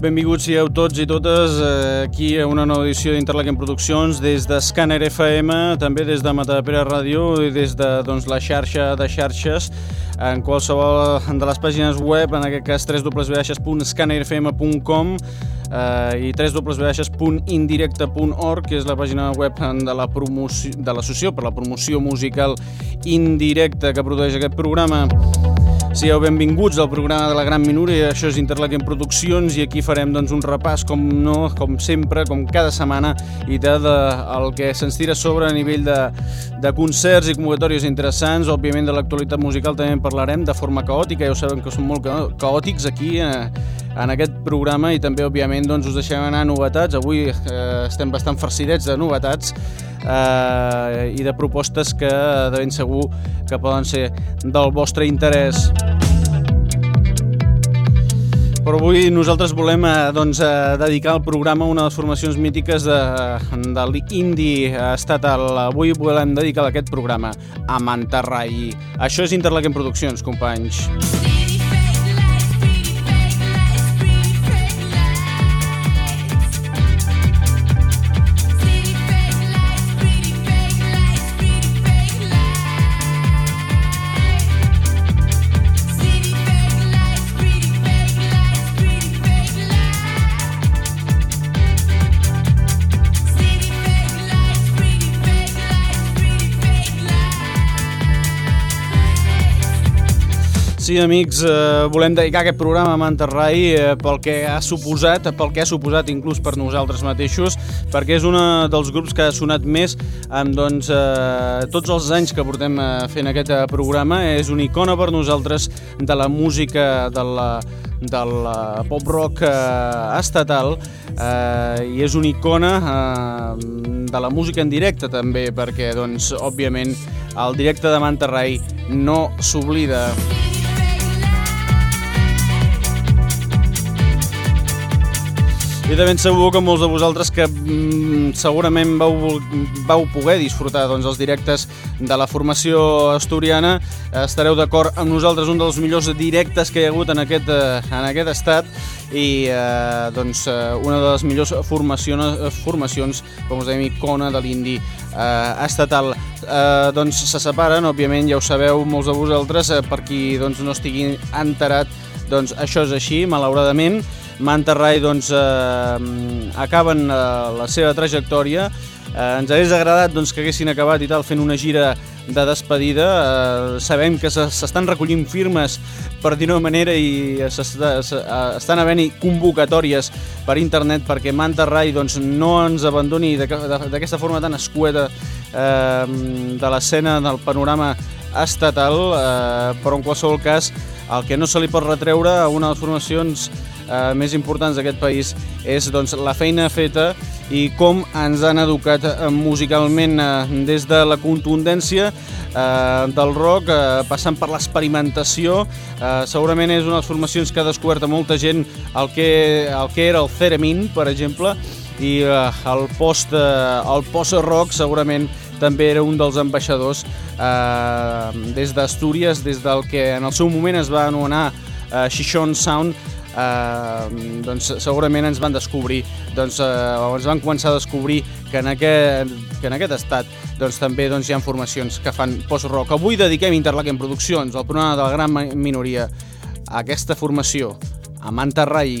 Benvinguts sigueu tots i totes eh, aquí a una nova edició d'Interlaken Produccions des de Scanner FM, també des de Matapera Ràdio i des de doncs, la xarxa de xarxes en qualsevol de les pàgines web, en aquest cas www.scannerfm.com eh, i www.indirecte.org, que és la pàgina web de la promoció de per la promoció musical indirecta que produeix aquest programa. Sigueu benvinguts al programa de la Gran Minoria, això és Interlaken Produccions i aquí farem doncs, un repàs, com no, com sempre, com cada setmana, i de, de el que se'ns tira sobre a nivell de, de concerts i convocatòries interessants. Òbviament de l'actualitat musical també en parlarem de forma caòtica, ja ho sabem que són molt caòtics aquí eh, en aquest programa i també, òbviament, doncs, us deixem anar novetats. Avui eh, estem bastant farcidets de novetats eh, i de propostes que de ben segur que poden ser del vostre interès. Però avui nosaltres volem eh, doncs, eh, dedicar el programa a una de les formacions mítiques de, de l'indi estatal. Avui volem dedicar aquest programa a Mantarrai. Això és Interlaken Produccions, companys. Sí. Sí, amics, eh, volem dedicar aquest programa a Manterrai eh, pel que ha suposat, pel que ha suposat inclús per nosaltres mateixos, perquè és un dels grups que ha sonat més amb doncs, eh, tots els anys que portem eh, fent aquest eh, programa. És una icona per nosaltres de la música de la, del eh, pop-rock eh, estatal eh, i és una icona eh, de la música en directe també, perquè, doncs, òbviament, el directe de Manterrai no s'oblida. I de ben segur que molts de vosaltres que mm, segurament vau, vau poder disfrutar doncs, els directes de la formació asturiana estareu d'acord amb nosaltres un dels millors directes que hi ha hagut en aquest, eh, en aquest estat i eh, doncs, eh, una de les millors formacions, formacions com us dèiem, icona de l'indi eh, estatal. Eh, doncs se separen, òbviament ja ho sabeu molts de vosaltres, eh, per qui doncs, no estigui enterat, doncs això és així, malauradament, Manterrai doncs, eh, acaben eh, la seva trajectòria. Eh, ens hagués agradat doncs, que haguessin acabat i tal fent una gira de despedida. Eh, sabem que s'estan recollint firmes per dir-ho manera i estan havent-hi convocatòries per internet perquè Manterrai doncs, no ens abandoni d'aquesta forma tan escueta eh, de l'escena del panorama estatal, eh, però en qualsevol cas el que no se li pot retreure a una de les formacions eh, més importants d'aquest país és doncs, la feina feta i com ens han educat eh, musicalment eh, des de la contundència eh, del rock, eh, passant per l'experimentació. Eh, segurament és una de les formacions que ha descobert a molta gent el que, el que era el Theremin, per exemple, i eh, el post, eh, el post-rock segurament també era un dels ambaixadors eh, des d'Astúries, des del que en el seu moment es va anomenar eh, Shishon Sound, eh, doncs segurament ens van descobrir, doncs, eh, ens van començar a descobrir que en aquest, que en aquest estat doncs, també doncs, hi ha formacions que fan post-rock. Avui dediquem Interlaken Produccions, el programa de la gran minoria, a aquesta formació, a Manta Rai,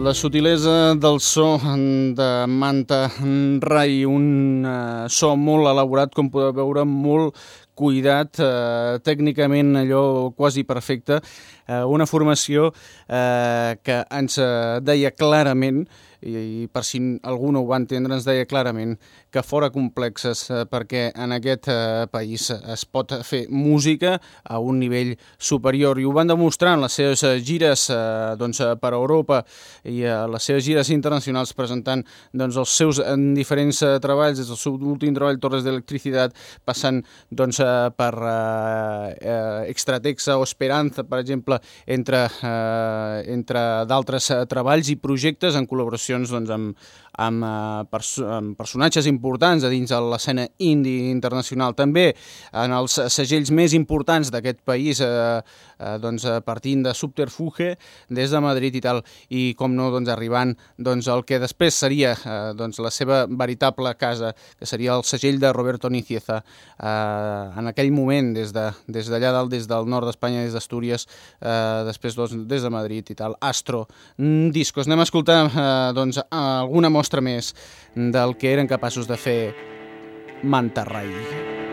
La sutilesa del so de Manta Rai, un uh, so molt elaborat, com podeu veure, molt cuidat, eh, tècnicament allò quasi perfecte, eh, una formació eh, que ens deia clarament i, i per si algú no ho va entendre ens deia clarament que fora complexes eh, perquè en aquest eh, país es pot fer música a un nivell superior. I ho van demostrar en les seves eh, gires doncs, per Europa i a les seves gires internacionals presentant doncs, els seus en diferents treballs, des del seu últim treball Torres d'Electricitat, passant doncs, per eh, Extratexa o Esperanza, per exemple, entre, eh, entre d'altres treballs i projectes en col·laboracions doncs, amb, amb, amb personatges importants a dins de l'escena indie internacional. També en els segells més importants d'aquest país, eh, eh, doncs, partint de Subterfuge, des de Madrid i tal, i com no, doncs, arribant doncs, el que després seria eh, doncs, la seva veritable casa, que seria el segell de Roberto Nicieza, eh, en aquell moment, des d'allà de, des dalt, des del nord d'Espanya, des d'Astúries, eh, després doncs, des de Madrid i tal, Astro, mm, discos. Anem a escoltar eh, doncs, alguna mostra més del que eren capaços de fer Mantarrai.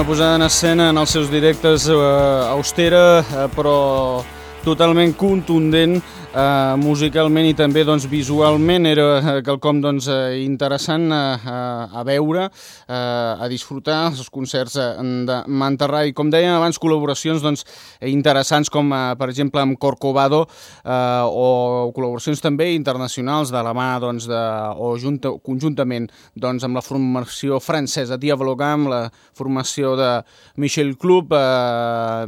Una posada en escena en els seus directes eh, austera, eh, però totalment contundent eh, musicalment i també doncs, visualment. Era eh, quelcom doncs, eh, interessant a, a, veure, eh, a disfrutar els concerts de Mantarrai. Com dèiem abans, col·laboracions doncs, interessants com eh, per exemple amb Corcovado eh, o col·laboracions també internacionals de la mà doncs, de, o junta, conjuntament doncs, amb la formació francesa Diabologam, la formació de Michel Club, eh,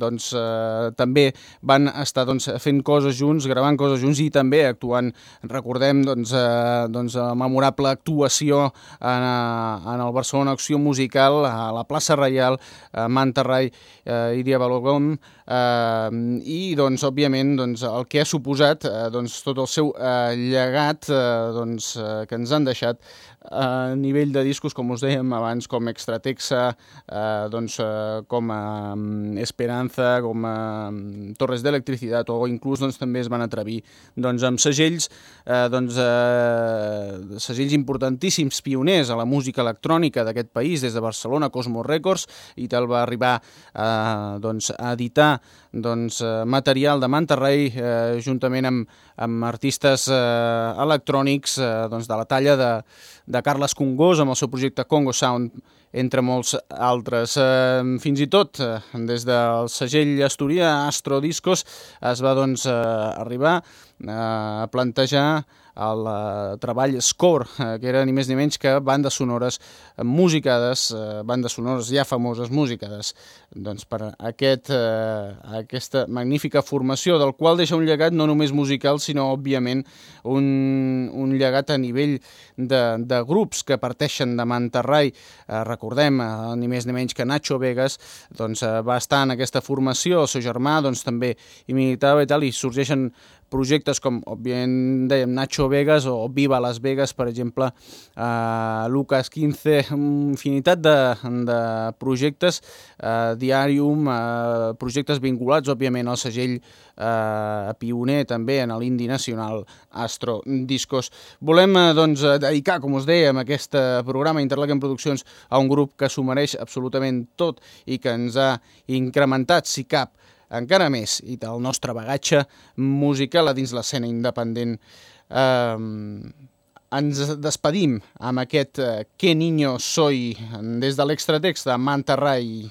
doncs, eh, també van estar doncs, fent coses junts gravant coses junts i també actuant. Recordem doncs, eh, doncs, memorable actuació en, eh, en el Barcelona Acció Musical a la plaça Reial, a Mantarrai eh, i Diabalogom, eh, i doncs, òbviament doncs, el que ha suposat eh, doncs, tot el seu eh, llegat eh, doncs, eh, que ens han deixat a nivell de discos, com us dèiem abans, com Extratexa, eh, doncs, eh, com eh, Esperanza, com eh, Torres d'Electricitat, o inclús doncs, també es van atrevir doncs, amb segells, eh, doncs, eh, segells importantíssims, pioners a la música electrònica d'aquest país, des de Barcelona, Cosmos Records, i tal va arribar eh, doncs, a editar doncs, eh, material de Manterrey eh, juntament amb, amb artistes eh, electrònics eh, doncs, de la talla de, de Carles Congós amb el seu projecte Congo Sound entre molts altres. Eh, fins i tot, eh, des del segell asturià Astro Discos, es va doncs, eh, arribar eh, a plantejar el eh, treball Score, eh, que era ni més ni menys que bandes sonores musicades, eh, bandes sonores ja famoses musicades, doncs per aquest, eh, aquesta magnífica formació, del qual deixa un llegat no només musical, sinó, òbviament, un, un llegat a nivell de, de grups que parteixen de Manterrai. Eh, recordem, eh, ni més ni menys que Nacho Vegas doncs, eh, va estar en aquesta formació, el seu germà doncs, també hi militava i tal, i sorgeixen projectes com, òbviament, dèiem Nacho Vegas o Viva Las Vegas, per exemple, eh, Lucas 15, infinitat de, de projectes, eh, Diarium, eh, projectes vinculats, òbviament, al segell eh, pioner també en l'indi nacional Astro Discos. Volem, eh, doncs, dedicar, com us dèiem, aquest programa Interlaken Produccions a un grup que s'ho mereix absolutament tot i que ens ha incrementat, si cap, encara més i del nostre bagatge musical a dins l'escena independent. Eh, ens despedim amb aquest eh, Que niño soy des de l'extratext de Manta Rai.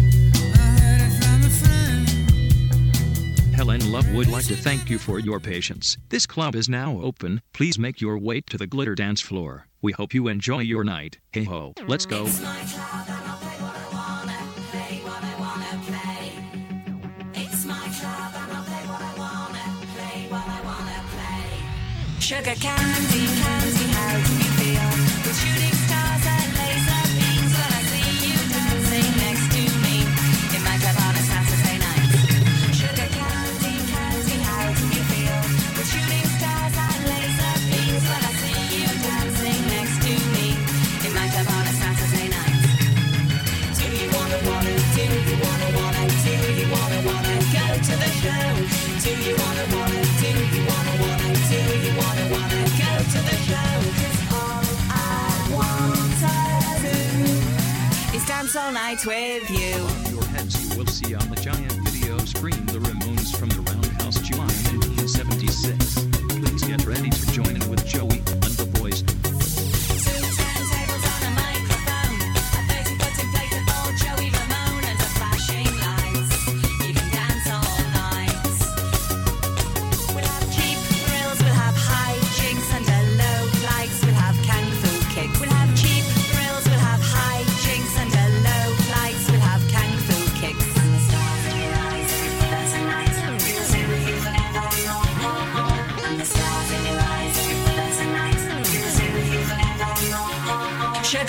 Helen Love would like to thank you for your patience. This club is now open. Please make your way to the glitter dance floor. We hope you enjoy your night. Hey ho, let's go. Sugar candy. candy. All night with you. Your heads you will see on the giant video screen the Ramones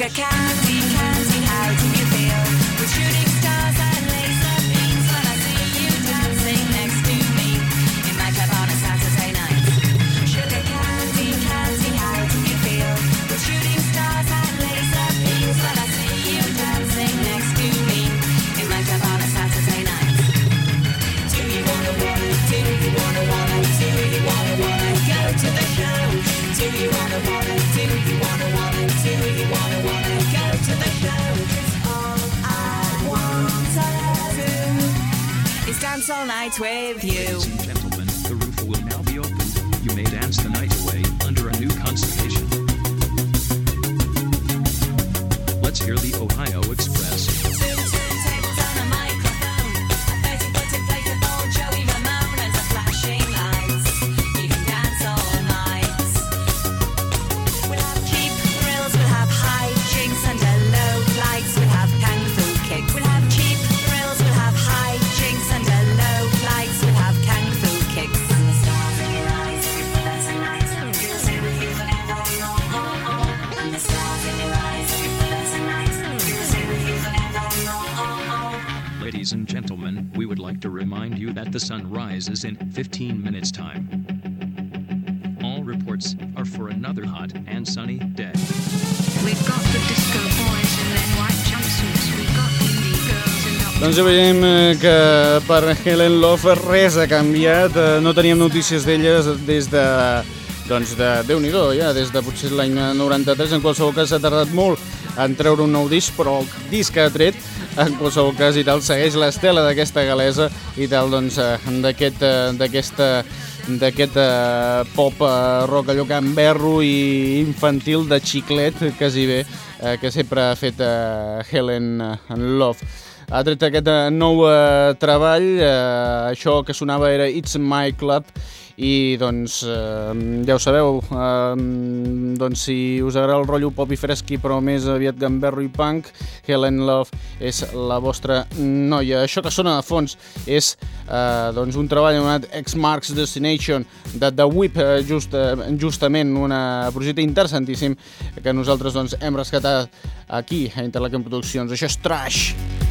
Luca Caro dance all night with you. The sun rises in 15 minutes' time. All reports are for another hot and sunny day. We've got the disco boys in their white jumpsuits. We've got indie girls in Dr. Doncs ja veiem eh, que per Helen Love res ha canviat, eh, no teníem notícies d'elles des de, doncs de Déu-n'hi-do, ja, des de potser l'any 93, en qualsevol cas s'ha tardat molt en treure un nou disc, però el disc que ha tret, en qualsevol cas i tal, segueix l'estela d'aquesta galesa i tal, doncs, eh, d'aquest eh, d'aquesta d'aquest eh, pop eh, rock allò gamberro i infantil de xiclet, quasi bé, eh, que sempre ha fet eh, Helen eh, Love. Ha tret aquest eh, nou eh, treball, eh, això que sonava era It's My Club, i doncs eh, ja ho sabeu, eh, doncs si us agrada el rotllo pop i fresqui però més aviat gamberro i punk, Helen Love és la vostra noia. Això que sona de fons és eh, doncs un treball anomenat X Marks Destination de The Whip, eh, just, eh, justament un projecte interessantíssim que nosaltres doncs, hem rescatat aquí a Interlaken Produccions. Això és Trash!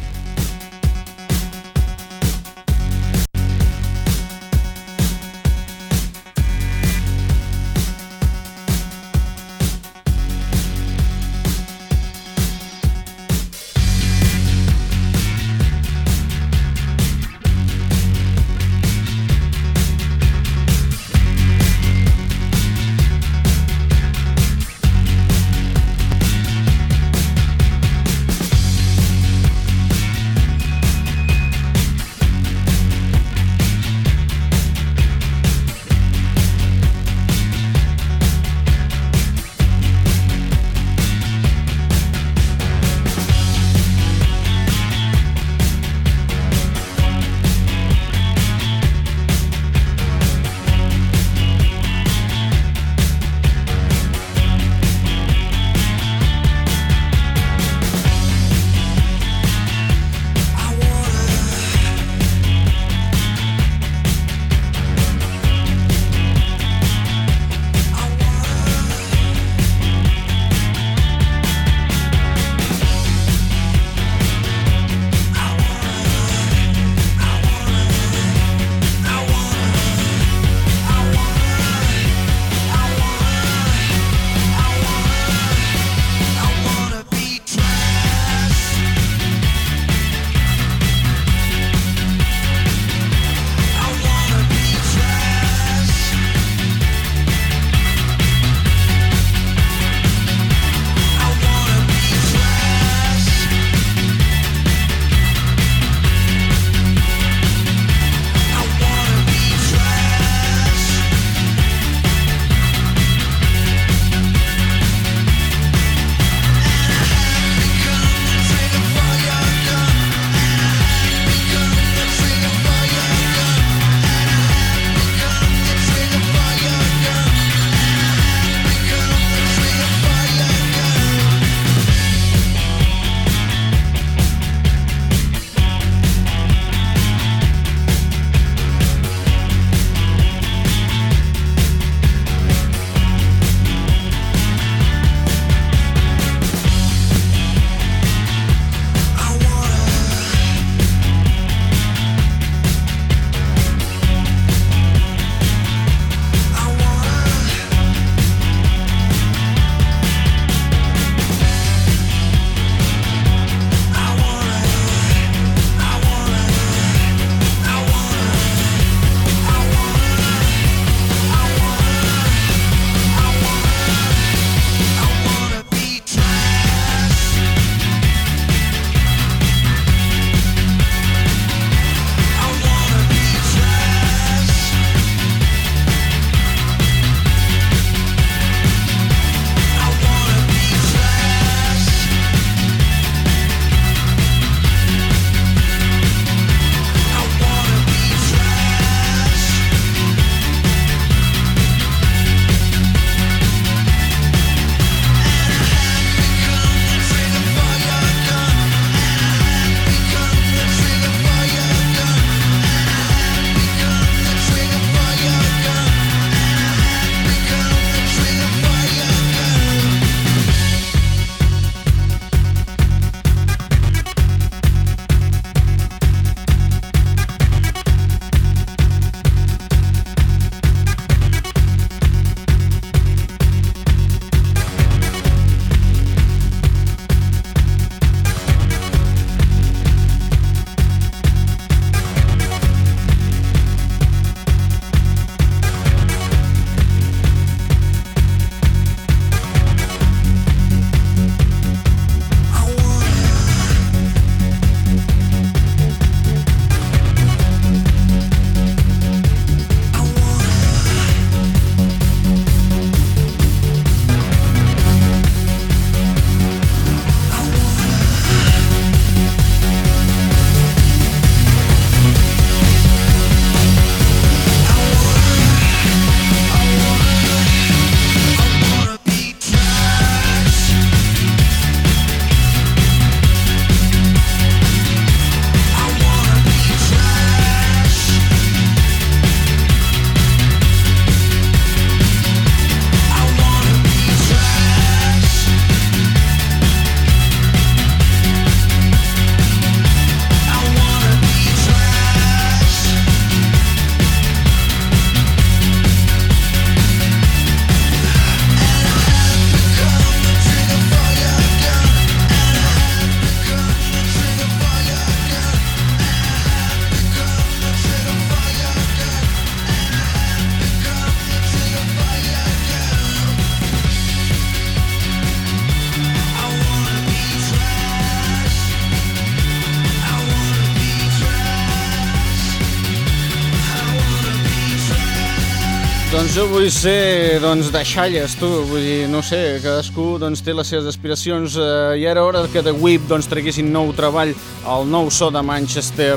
jo vull ser, doncs, deixalles, tu. Vull dir, no sé, cadascú doncs, té les seves aspiracions eh, i era hora que The Whip doncs, traguessin nou treball al nou so de Manchester.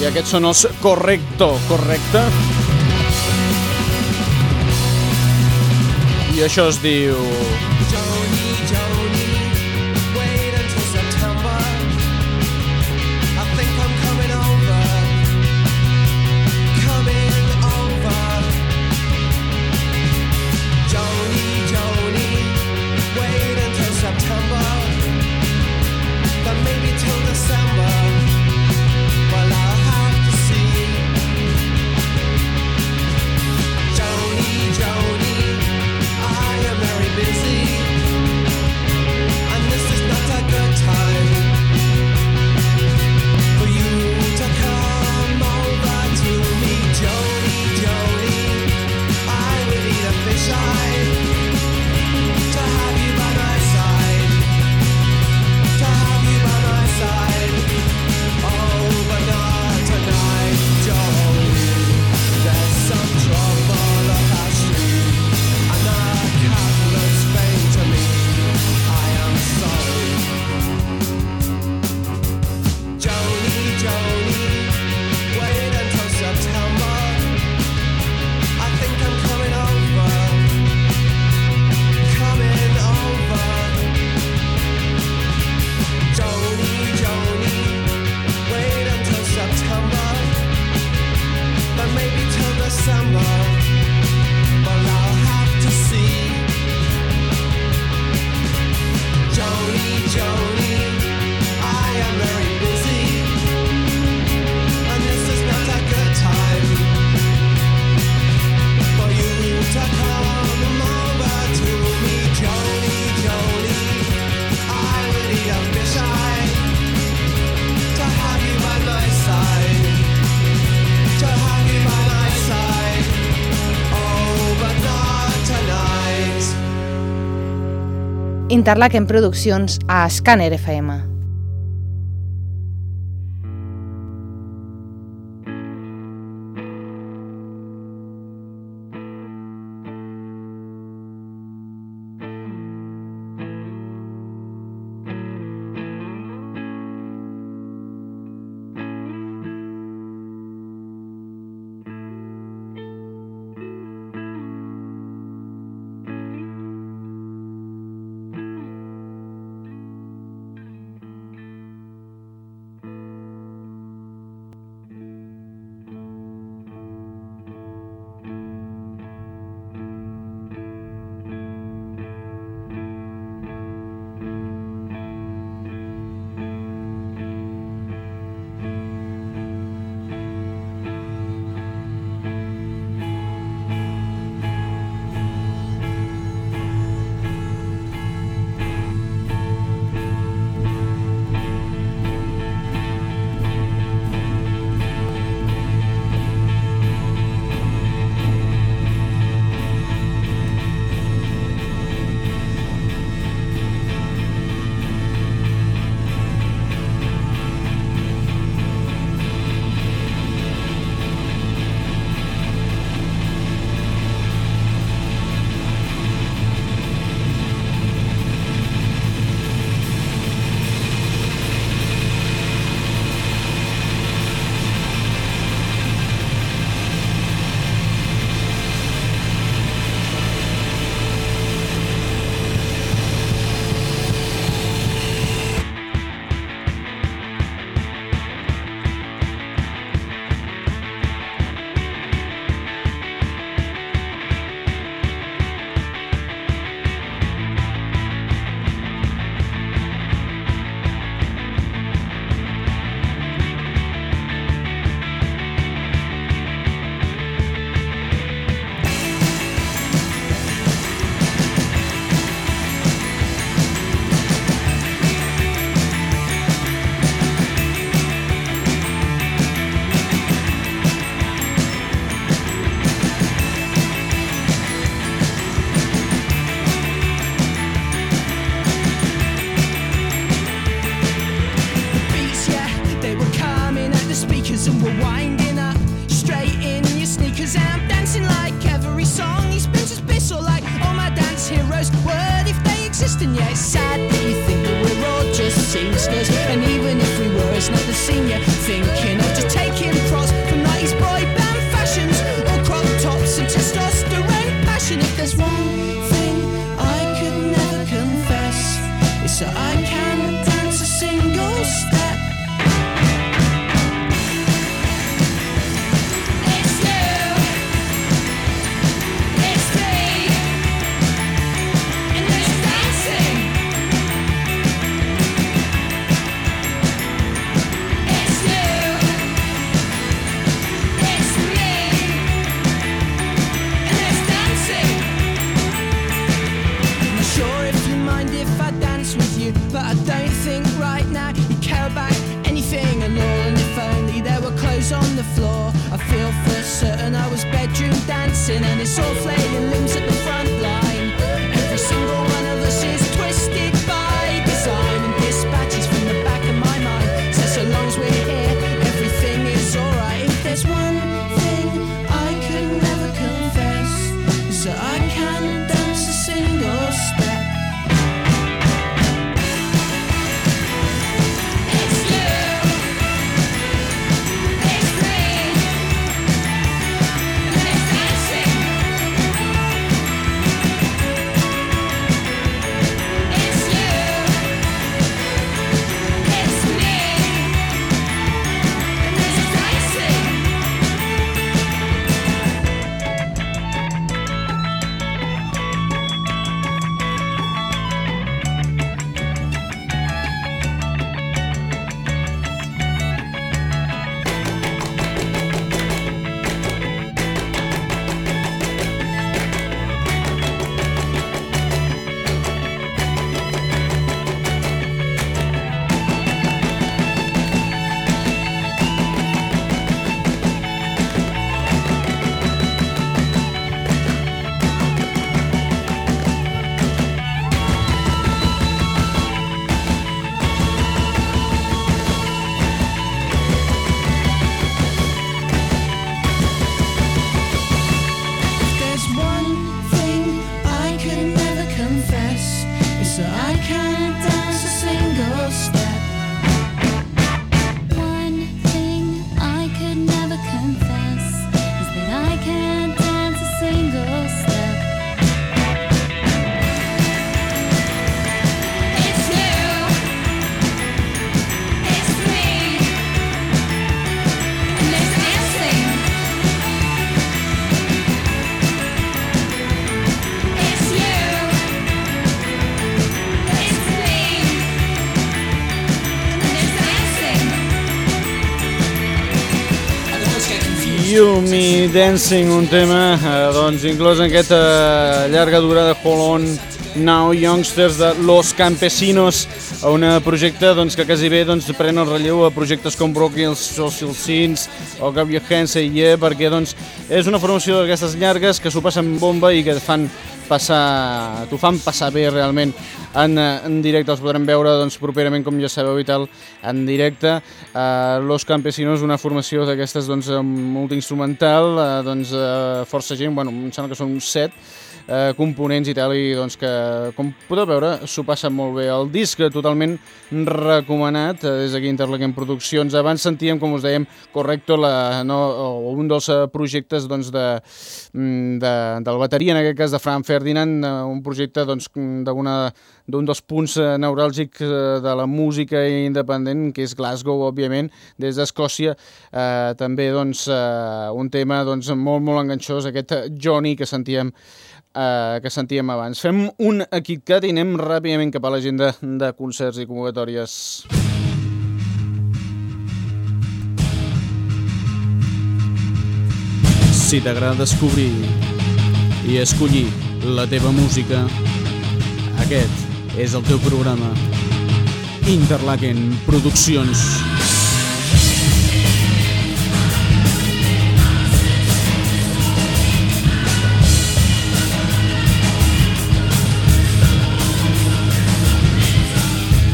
I aquests són els Correcto, correcte? I això es diu... Johnny. Interlaken Produccions a Scanner FM. You Me Dancing, un tema eh, doncs, inclòs en aquesta llarga durada Hold On Now Youngsters de Los Campesinos, un projecte doncs, que quasi bé doncs, pren el relleu a projectes com Broken Social Scenes o Grab Your Hands and Yeah, perquè doncs, és una formació d'aquestes llargues que s'ho passen bomba i que fan passar, t'ho fan passar bé realment en, eh, en directe, els podrem veure doncs, properament, com ja sabeu i tal, en directe. Uh, Los Campesinos, una formació d'aquestes doncs, eh, multiinstrumental, uh, doncs, uh, força gent, bueno, em sembla que són uns set, eh, components i tal, i doncs que, com podeu veure, s'ho passa molt bé. El disc totalment recomanat eh, des d'aquí Interlaken Produccions. Abans sentíem, com us dèiem, Correcto, la, no, un dels eh, projectes doncs, de, mm, de, del bateria, en aquest cas de Fran Ferdinand, eh, un projecte doncs, d'un dels punts eh, neuràlgics de la música independent, que és Glasgow, òbviament, des d'Escòcia, eh, també doncs, eh, un tema doncs, molt, molt enganxós, aquest Johnny que sentíem eh, que sentíem abans. Fem un KitKat i anem ràpidament cap a l'agenda de concerts i convocatòries. Si t'agrada descobrir i escollir la teva música, aquest és el teu programa. Interlaken Produccions. Interlaken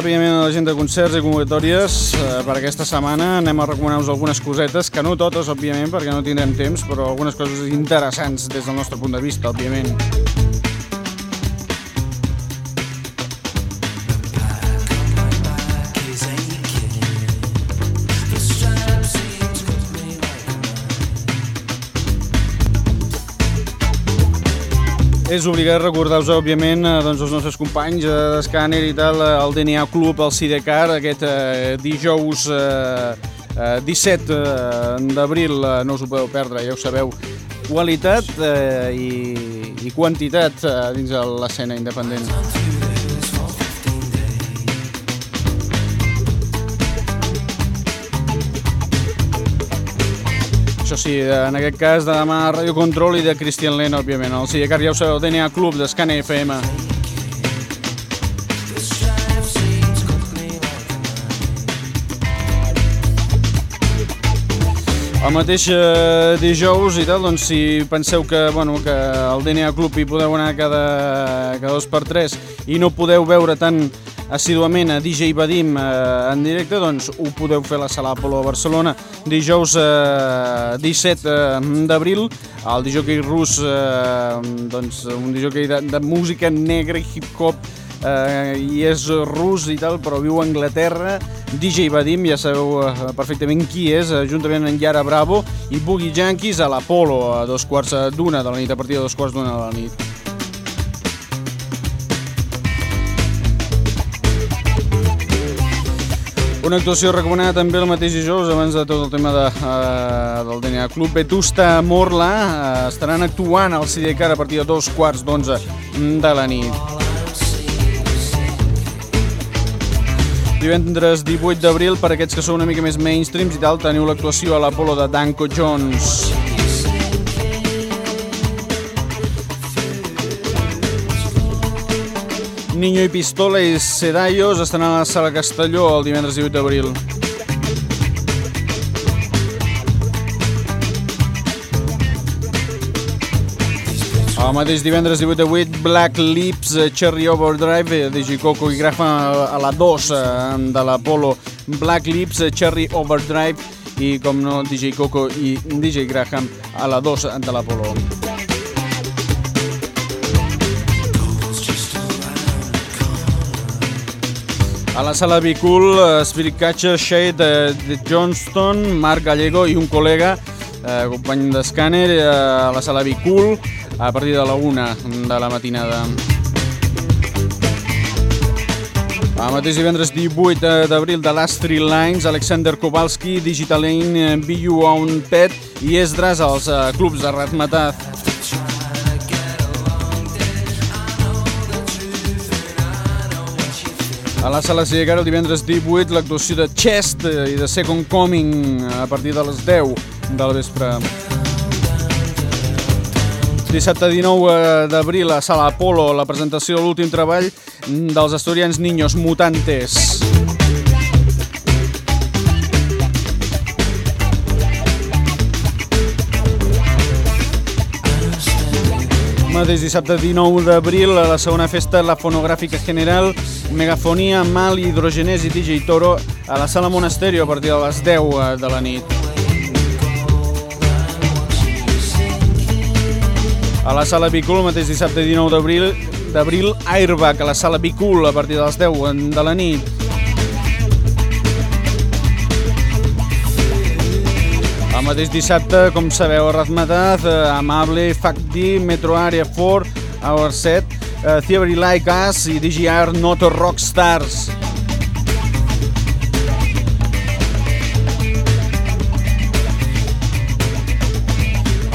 Ràpidament a l'agenda de concerts i convocatòries eh, per aquesta setmana. Anem a recomanar-vos algunes cosetes, que no totes, òbviament, perquè no tindrem temps, però algunes coses interessants des del nostre punt de vista, òbviament. És obligat recordar-vos, òbviament, eh, doncs, els nostres companys eh, d'Scanner i tal, eh, el DNA Club, el Sidecar, aquest eh, dijous eh, eh, 17 eh, d'abril, eh, no us ho podeu perdre, ja ho sabeu, qualitat eh, i, i quantitat eh, dins l'escena independent. Això sí, en aquest cas de demà Radio Control i de Christian Lena, òbviament. El Sidecar ja ho sabeu, DNA Club d'Escana FM. El mateix eh, dijous i tal, doncs si penseu que, bueno, que al DNA Club hi podeu anar cada, cada dos per tres i no podeu veure tan assíduament a DJ Vadim eh, en directe, doncs ho podeu fer a la Sala Apolo a Barcelona dijous eh, 17 eh, d'abril el DJ rus, eh, doncs un DJ de, de música negra i hip-hop eh, i és rus i tal, però viu a Anglaterra. DJ Vadim, ja sabeu eh, perfectament qui és, eh, juntament amb Yara Bravo i Boogie Junkies a l'Apolo a dos quarts d'una de la nit, a partir de dos quarts d'una de la nit. Una actuació recomanada també el mateix dijous, abans de tot el tema de, uh, del DNA Club. Vetusta Morla uh, estaran actuant al Sidecar a partir de dos quarts d'onze de la nit. Divendres 18 d'abril, per aquests que són una mica més mainstreams i tal, teniu l'actuació a l'Apolo de Danko Jones. Niño i Pistola i Sedallos estan a la Sala Castelló el divendres 18 d'abril. El mateix divendres 18 de 8, Black Lips, eh, Cherry Overdrive, eh, DJ Coco i Graffa a la 2 eh, de l'Apolo. Black Lips, eh, Cherry Overdrive i, com no, DJ Coco i DJ Graham a la 2 de l'Apolo. A la sala Bicul, eh, Spirit Catcher, Shade de, de Johnston, Marc Gallego i un col·lega, eh, company d'Scanner, eh, a la sala Bicul, a partir de la una de la matinada. El mateix divendres 18 d'abril de Last Three Lines, Alexander Kowalski, Digital Lane, You On Pet i Esdras als eh, clubs de Razmataz. A la sala Sidecar el divendres 18 l'actuació de Chest i de Second Coming a partir de les 10 del vespre. Dissabte 19 d'abril a Sala Apolo la presentació de l'últim treball dels estudiants Niños Mutantes. Mateix dissabte 19 d'abril a la segona festa La Fonogràfica General Megafonia, Mal, Hidrogenés i DJ Toro a la Sala Monasterio a partir de les 10 de la nit. A la Sala Bicul, mateix dissabte 19 d'abril, d'abril Airbag a la Sala Bicul a partir de les 10 de la nit. El mateix dissabte, com sabeu, a Razmataz, eh, Amable, Facti, Metro Area 4, Hour 7, eh, Theory Like Us i DGR Not Rockstars.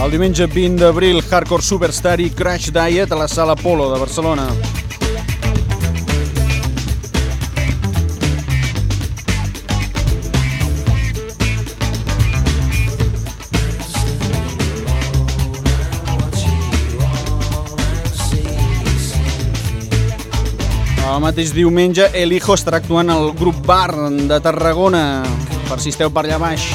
El diumenge 20 d'abril, Hardcore Superstar i Crash Diet a la Sala Polo de Barcelona. El mateix diumenge, El Hijo estarà actuant al grup Bar de Tarragona. Per si esteu per allà baix.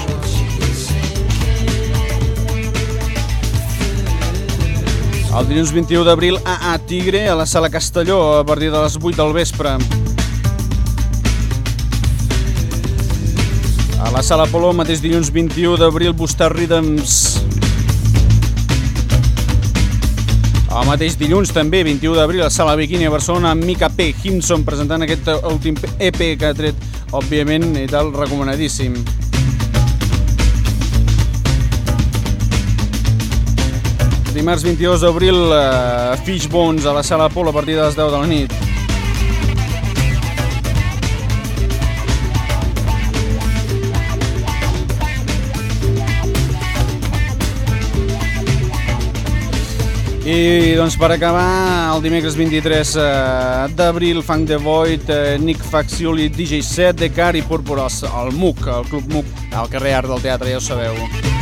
El dilluns 21 d'abril, a A Tigre, a la Sala Castelló, a partir de les 8 del vespre. A la Sala Polo, mateix dilluns 21 d'abril, Bustar Rhythms. El mateix dilluns, també, 21 d'abril, a Sala Bikini a Barcelona, amb Mika P. Hinson presentant aquest últim EP que ha tret, òbviament, i tal, recomanadíssim. Dimarts 22 d'abril, eh, Fishbones a la Sala Polo a partir de les 10 de la nit. I doncs per acabar, el dimecres 23 eh, d'abril, Funk the Void, eh, Nick Faxioli, DJ Set, Decar i Púrpura, al el MUC, el Club MUC, al carrer Art del Teatre, ja ho sabeu.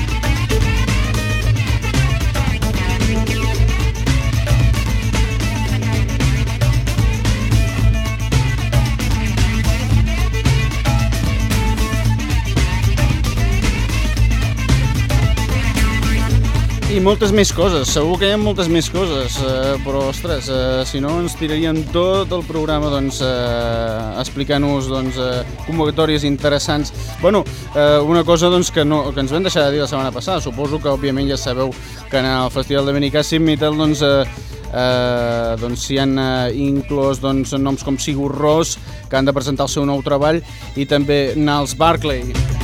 I moltes més coses, segur que hi ha moltes més coses, eh, però ostres, eh, si no ens tiraríem tot el programa doncs, eh, explicant-nos doncs, eh, convocatòries interessants. bueno, eh, una cosa doncs, que, no, que ens vam deixar de dir la setmana passada, suposo que òbviament ja sabeu que en el Festival de Benicàssim i tal doncs, eh, eh, doncs s'hi han eh, inclòs doncs, noms com Sigur Ros, que han de presentar el seu nou treball, i també Niles Barclay.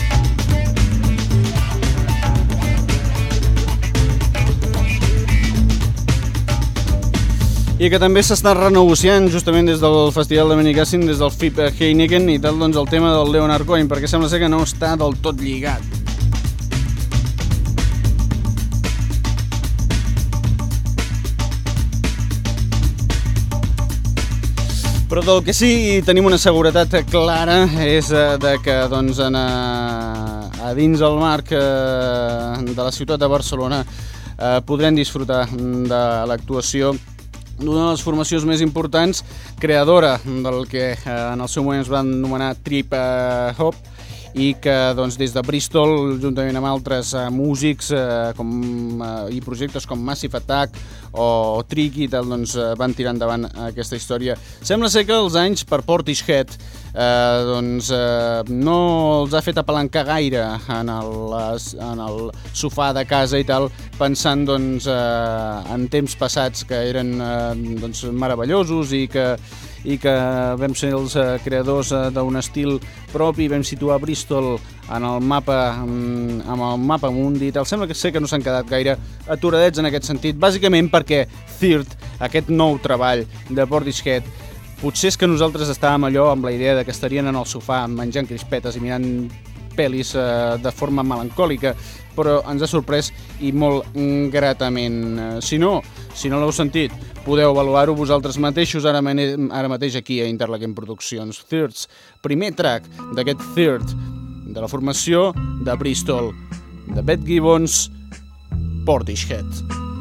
I que també s'està renegociant justament des del Festival de Benicàssim, des del FIP Heineken i tal, doncs el tema del Leonard Cohen, perquè sembla ser que no està del tot lligat. Però del que sí tenim una seguretat clara és eh, de que doncs, en, a, a dins el marc eh, de la ciutat de Barcelona eh, podrem disfrutar de l'actuació d'una de les formacions més importants, creadora del que eh, en el seu moment es va anomenar Trip eh, Hop, i que doncs, des de Bristol, juntament amb altres eh, músics eh, com, eh, i projectes com Massive Attack o Tricky, tal, doncs, eh, van tirar endavant aquesta història. Sembla ser que els anys per Portishead eh, doncs, eh, no els ha fet apalancar gaire en el, en el sofà de casa i tal, pensant doncs, eh, en temps passats que eren eh, doncs, meravellosos i que i que vam ser els eh, creadors eh, d'un estil propi, vam situar Bristol en el mapa, mm, amb el mapa mundi tal. Sembla que sé que no s'han quedat gaire aturadets en aquest sentit, bàsicament perquè Third, aquest nou treball de Portishead, potser és que nosaltres estàvem allò amb la idea de que estarien en el sofà menjant crispetes i mirant pel·lis eh, de forma melancòlica, però ens ha sorprès i molt gratament. Eh, Si no, si no l'heu sentit, podeu avaluar-ho vosaltres mateixos ara, ara mateix aquí a Interlaken Produccions. Thirds, primer track d'aquest Third, de la formació de Bristol, de Beth Gibbons, Portishead. If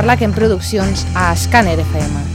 Interlaken Produccions a Scanner FM.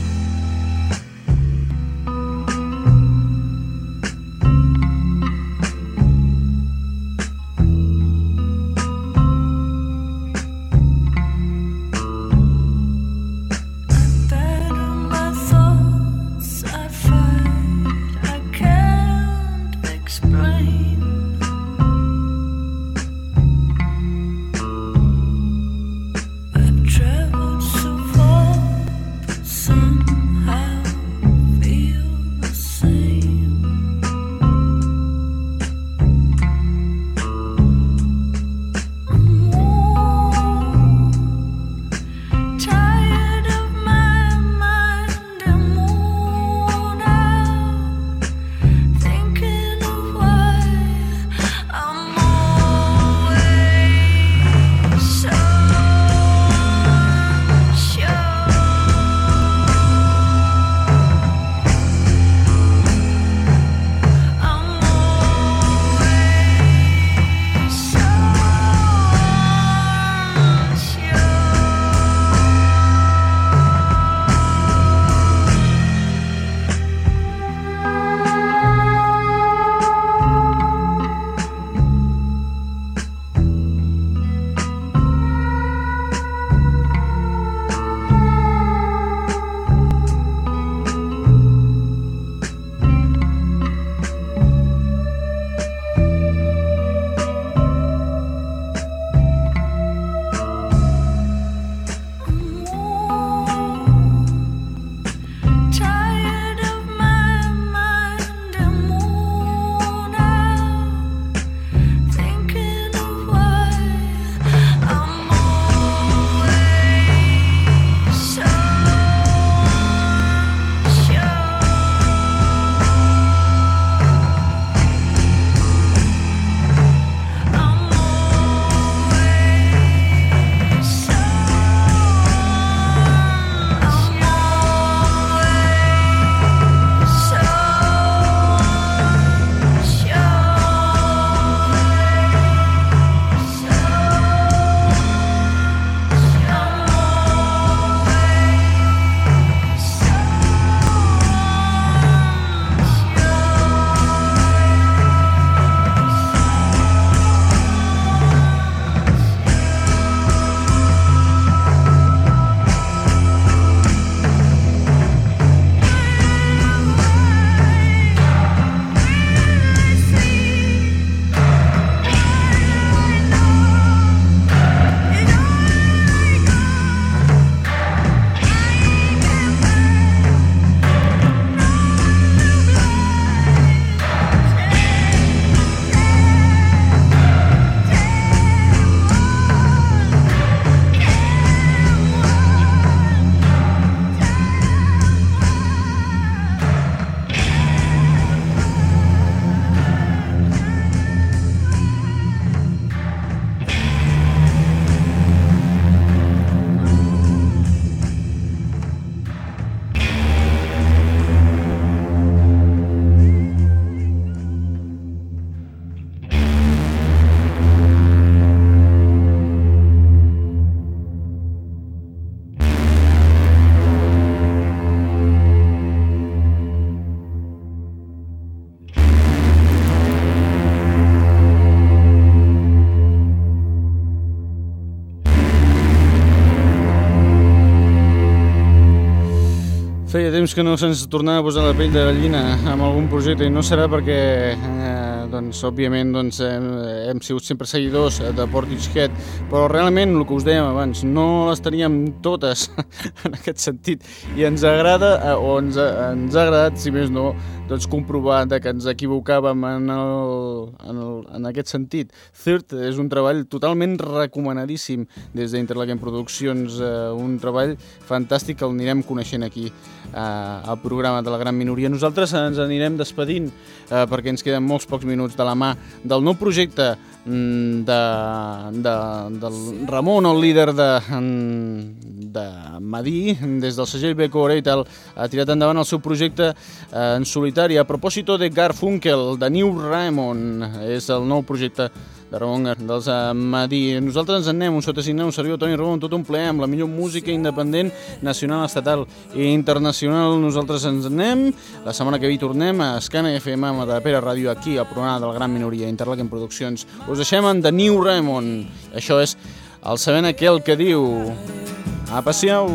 Temps que no se'ns tornava a posar la pell de gallina amb algun projecte i no serà perquè, eh, doncs, òbviament, doncs, hem, hem sigut sempre seguidors de Portishead, però realment, el que us dèiem abans, no les teníem totes en aquest sentit. I ens agrada, eh, o ens, ens ha agradat, si més no, doncs, comprovar de que ens equivocàvem en, el, en, el, en aquest sentit. Third és un treball totalment recomanadíssim des d'Interlaken Produccions, eh, un treball fantàstic que el anirem coneixent aquí eh, al programa de la Gran Minoria. Nosaltres ens anirem despedint eh, perquè ens queden molts pocs minuts de la mà del nou projecte de, de, del Ramon, el líder de, mm, de Madí, des del segell Beco Oreital, ha tirat endavant el seu projecte eh, en solitari. A propòsito de Garfunkel, de New Raymond, és el nou projecte de Ramon dels eh, Madí. Nosaltres ens en anem, un sotasignat, un servidor Toni Ramon, tot un plaer amb la millor música independent, nacional, estatal i internacional. Nosaltres ens en anem. La setmana que ve hi tornem a Escana FM, a Matapera Ràdio, aquí al programa de la Gran Minoria, Interlaken Produccions. Us deixem en The New Raymond. Això és el sabent aquell que diu... Apa, siau!